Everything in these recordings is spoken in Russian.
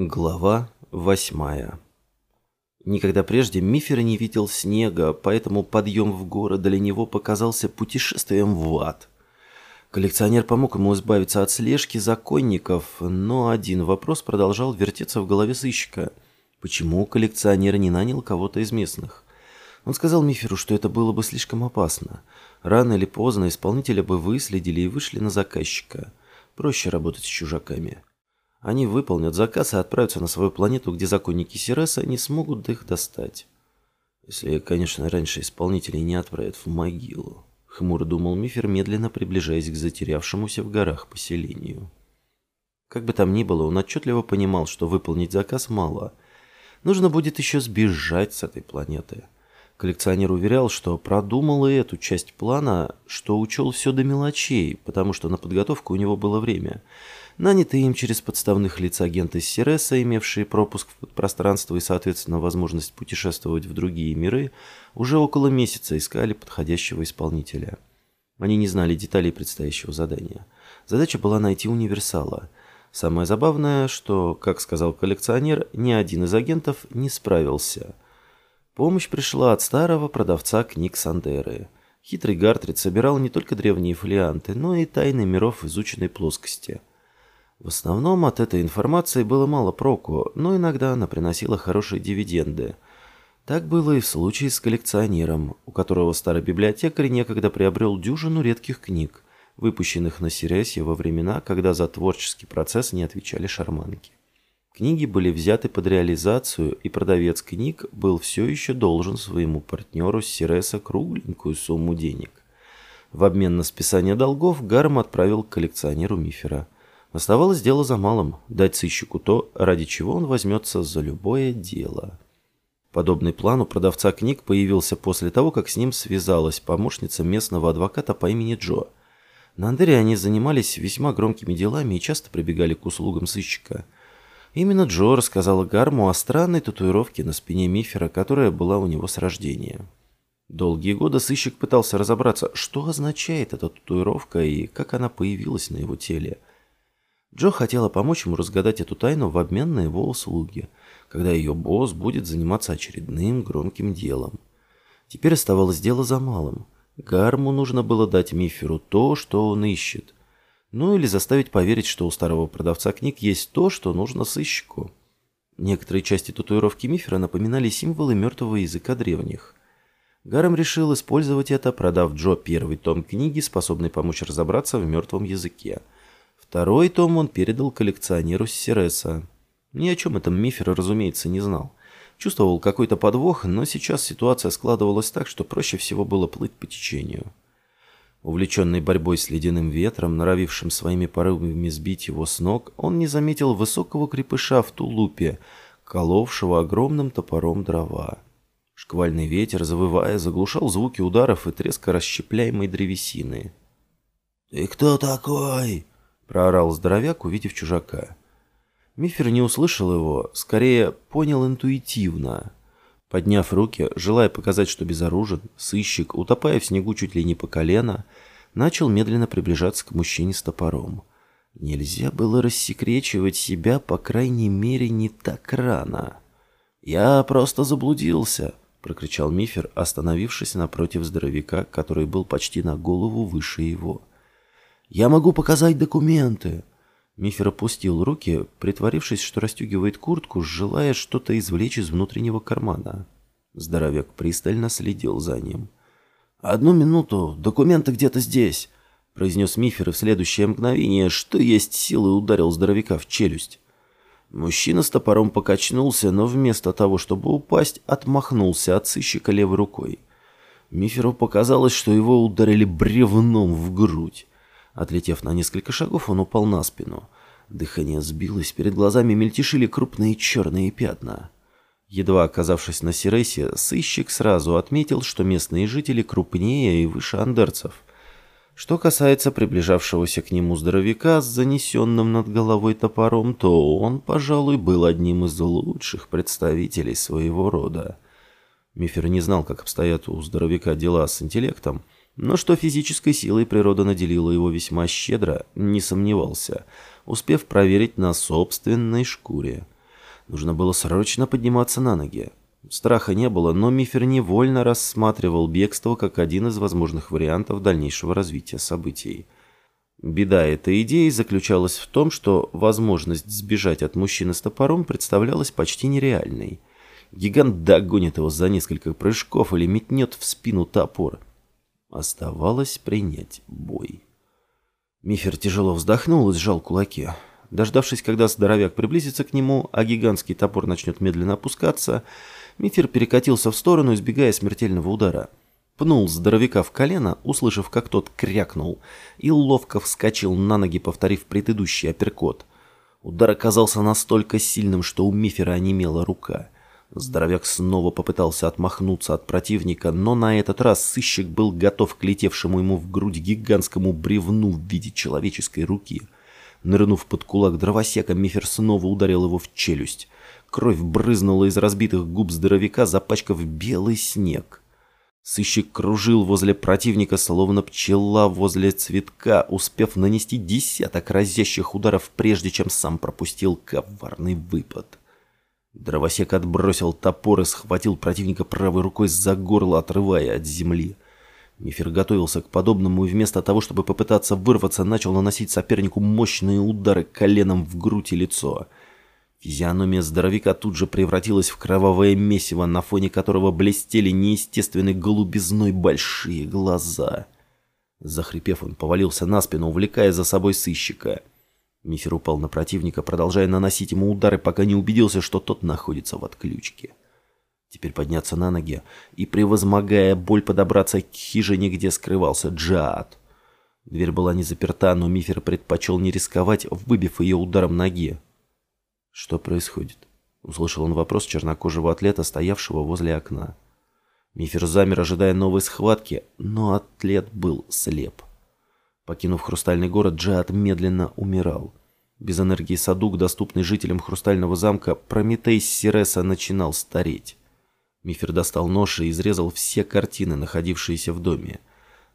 Глава восьмая Никогда прежде Мифер не видел снега, поэтому подъем в горы для него показался путешествием в ад. Коллекционер помог ему избавиться от слежки законников, но один вопрос продолжал вертеться в голове сыщика. Почему коллекционер не нанял кого-то из местных? Он сказал Миферу, что это было бы слишком опасно. Рано или поздно исполнителя бы выследили и вышли на заказчика. Проще работать с чужаками. Они выполнят заказ и отправятся на свою планету, где законники Сиреса не смогут их достать. Если, конечно, раньше исполнителей не отправят в могилу. Хмуро думал Мифер, медленно приближаясь к затерявшемуся в горах поселению. Как бы там ни было, он отчетливо понимал, что выполнить заказ мало. Нужно будет еще сбежать с этой планеты. Коллекционер уверял, что продумал и эту часть плана, что учел все до мелочей, потому что на подготовку у него было время – Нанятые им через подставных лиц агенты Сиреса, имевшие пропуск в пространство и, соответственно, возможность путешествовать в другие миры, уже около месяца искали подходящего исполнителя. Они не знали деталей предстоящего задания. Задача была найти универсала. Самое забавное, что, как сказал коллекционер, ни один из агентов не справился. Помощь пришла от старого продавца книг Сандеры. Хитрый Гартрид собирал не только древние фолианты, но и тайны миров изученной плоскости – в основном от этой информации было мало проку, но иногда она приносила хорошие дивиденды. Так было и в случае с коллекционером, у которого старый библиотекарь некогда приобрел дюжину редких книг, выпущенных на Сиресе во времена, когда за творческий процесс не отвечали шарманки. Книги были взяты под реализацию, и продавец книг был все еще должен своему партнеру Сиреса кругленькую сумму денег. В обмен на списание долгов Гарм отправил к коллекционеру Мифера – Оставалось дело за малым – дать сыщику то, ради чего он возьмется за любое дело. Подобный план у продавца книг появился после того, как с ним связалась помощница местного адвоката по имени Джо. На Андере они занимались весьма громкими делами и часто прибегали к услугам сыщика. Именно Джо рассказала Гарму о странной татуировке на спине Мифера, которая была у него с рождения. Долгие годы сыщик пытался разобраться, что означает эта татуировка и как она появилась на его теле – Джо хотела помочь ему разгадать эту тайну в обмен на его услуги, когда ее босс будет заниматься очередным громким делом. Теперь оставалось дело за малым. Гарму нужно было дать Миферу то, что он ищет. Ну или заставить поверить, что у старого продавца книг есть то, что нужно сыщику. Некоторые части татуировки Мифера напоминали символы мертвого языка древних. Гарм решил использовать это, продав Джо первый том книги, способный помочь разобраться в мертвом языке – Второй том он передал коллекционеру Сиреса. Ни о чем этом Мифер, разумеется, не знал. Чувствовал какой-то подвох, но сейчас ситуация складывалась так, что проще всего было плыть по течению. Увлеченный борьбой с ледяным ветром, норовившим своими порывами сбить его с ног, он не заметил высокого крепыша в тулупе, коловшего огромным топором дрова. Шквальный ветер, завывая, заглушал звуки ударов и треска расщепляемой древесины. «Ты кто такой?» Проорал здоровяк, увидев чужака. Мифер не услышал его, скорее понял интуитивно. Подняв руки, желая показать, что безоружен, сыщик, утопая в снегу чуть ли не по колено, начал медленно приближаться к мужчине с топором. Нельзя было рассекречивать себя, по крайней мере, не так рано. «Я просто заблудился», — прокричал Мифер, остановившись напротив здоровяка, который был почти на голову выше его. «Я могу показать документы!» Мифер опустил руки, притворившись, что расстегивает куртку, желая что-то извлечь из внутреннего кармана. Здоровяк пристально следил за ним. «Одну минуту, документы где-то здесь!» произнес Мифер и в следующее мгновение, что есть силы, ударил здоровяка в челюсть. Мужчина с топором покачнулся, но вместо того, чтобы упасть, отмахнулся от сыщика левой рукой. Миферу показалось, что его ударили бревном в грудь. Отлетев на несколько шагов, он упал на спину. Дыхание сбилось, перед глазами мельтешили крупные черные пятна. Едва оказавшись на Сиресе, сыщик сразу отметил, что местные жители крупнее и выше андерцев. Что касается приближавшегося к нему здоровяка с занесенным над головой топором, то он, пожалуй, был одним из лучших представителей своего рода. Мифер не знал, как обстоят у здоровяка дела с интеллектом, но что физической силой природа наделила его весьма щедро, не сомневался, успев проверить на собственной шкуре. Нужно было срочно подниматься на ноги. Страха не было, но Мифер невольно рассматривал бегство как один из возможных вариантов дальнейшего развития событий. Беда этой идеи заключалась в том, что возможность сбежать от мужчины с топором представлялась почти нереальной. Гигант догонит его за несколько прыжков или метнет в спину топор. Оставалось принять бой. Мифер тяжело вздохнул и сжал кулаки. Дождавшись, когда здоровяк приблизится к нему, а гигантский топор начнет медленно опускаться, Мифер перекатился в сторону, избегая смертельного удара. Пнул здоровяка в колено, услышав, как тот крякнул, и ловко вскочил на ноги, повторив предыдущий апперкот. Удар оказался настолько сильным, что у Мифера онемела рука. Здоровяк снова попытался отмахнуться от противника, но на этот раз сыщик был готов к летевшему ему в грудь гигантскому бревну в виде человеческой руки. Нырнув под кулак дровосека, Мифер снова ударил его в челюсть. Кровь брызнула из разбитых губ здоровяка, запачкав белый снег. Сыщик кружил возле противника, словно пчела возле цветка, успев нанести десяток разящих ударов, прежде чем сам пропустил коварный выпад. Дровосек отбросил топор и схватил противника правой рукой за горло, отрывая от земли. Мифер готовился к подобному и вместо того, чтобы попытаться вырваться, начал наносить сопернику мощные удары коленом в грудь и лицо — Физиономия здоровяка тут же превратилась в кровавое месиво, на фоне которого блестели неестественной голубизной большие глаза. Захрипев, он повалился на спину, увлекая за собой сыщика. Мифер упал на противника, продолжая наносить ему удары, пока не убедился, что тот находится в отключке. Теперь подняться на ноги и, превозмогая боль, подобраться к хижине, где скрывался Джаат. Дверь была не заперта, но Мифер предпочел не рисковать, выбив ее ударом ноги. «Что происходит?» — услышал он вопрос чернокожего атлета, стоявшего возле окна. Мифер замер, ожидая новой схватки, но атлет был слеп. Покинув хрустальный город, Джиат медленно умирал. Без энергии Садук, доступный жителям хрустального замка, Прометей Сиреса начинал стареть. Мифер достал нож и изрезал все картины, находившиеся в доме.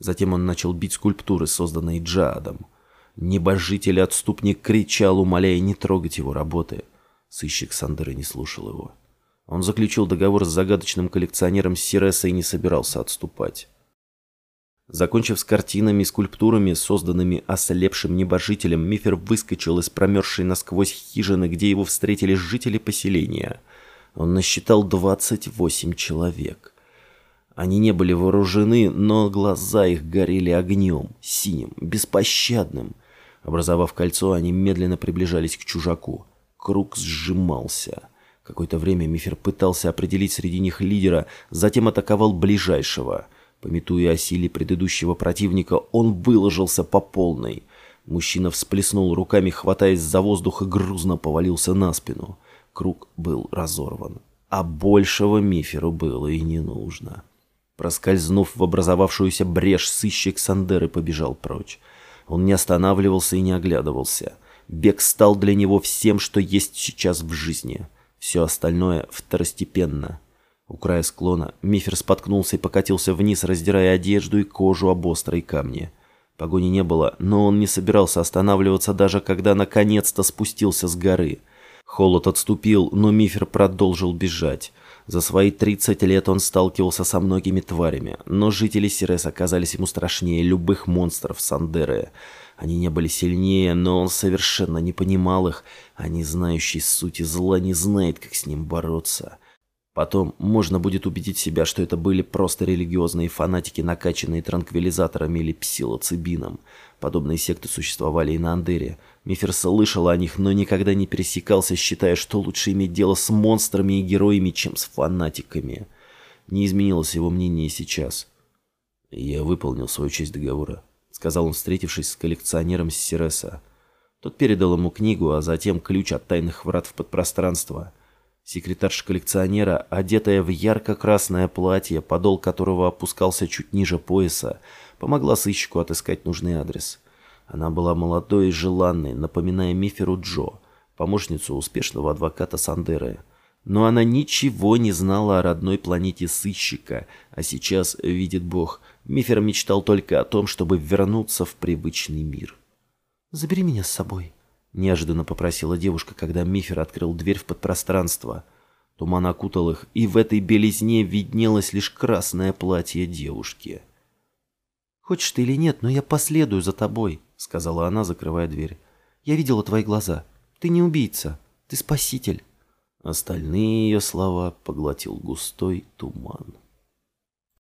Затем он начал бить скульптуры, созданные Джаадом. Небожитель-отступник кричал, умоляя не трогать его работы. Сыщик Сандеры не слушал его. Он заключил договор с загадочным коллекционером Сиреса и не собирался отступать. Закончив с картинами и скульптурами, созданными ослепшим небожителем, Мифер выскочил из промерзшей насквозь хижины, где его встретили жители поселения. Он насчитал 28 человек. Они не были вооружены, но глаза их горели огнем, синим, беспощадным. Образовав кольцо, они медленно приближались к чужаку. Круг сжимался. Какое-то время Мифер пытался определить среди них лидера, затем атаковал ближайшего. Пометуя о силе предыдущего противника, он выложился по полной. Мужчина всплеснул руками, хватаясь за воздух и грузно повалился на спину. Круг был разорван. А большего Миферу было и не нужно. Проскользнув в образовавшуюся брешь, сыщик Сандеры побежал прочь. Он не останавливался и не оглядывался. Бег стал для него всем, что есть сейчас в жизни. Все остальное второстепенно. У края склона Мифер споткнулся и покатился вниз, раздирая одежду и кожу об острые камни. Погони не было, но он не собирался останавливаться, даже когда наконец-то спустился с горы. Холод отступил, но Мифер продолжил бежать. За свои 30 лет он сталкивался со многими тварями, но жители Сирес оказались ему страшнее любых монстров Сандеры. Они не были сильнее, но он совершенно не понимал их, а не знающий сути зла не знает, как с ним бороться. Потом можно будет убедить себя, что это были просто религиозные фанатики, накачанные транквилизаторами или псилоцибином. Подобные секты существовали и на Андере. Мифер слышал о них, но никогда не пересекался, считая, что лучше иметь дело с монстрами и героями, чем с фанатиками. Не изменилось его мнение сейчас. Я выполнил свою часть договора сказал он, встретившись с коллекционером Сиреса. Тот передал ему книгу, а затем ключ от тайных врат в подпространство. Секретарша коллекционера, одетая в ярко-красное платье, подол которого опускался чуть ниже пояса, помогла сыщику отыскать нужный адрес. Она была молодой и желанной, напоминая Миферу Джо, помощницу успешного адвоката Сандеры. Но она ничего не знала о родной планете сыщика, а сейчас, видит Бог, Мифер мечтал только о том, чтобы вернуться в привычный мир. «Забери меня с собой», — неожиданно попросила девушка, когда Мифер открыл дверь в подпространство. Туман окутал их, и в этой белизне виднелось лишь красное платье девушки. «Хочешь ты или нет, но я последую за тобой», — сказала она, закрывая дверь. «Я видела твои глаза. Ты не убийца. Ты спаситель». Остальные ее слова поглотил густой туман.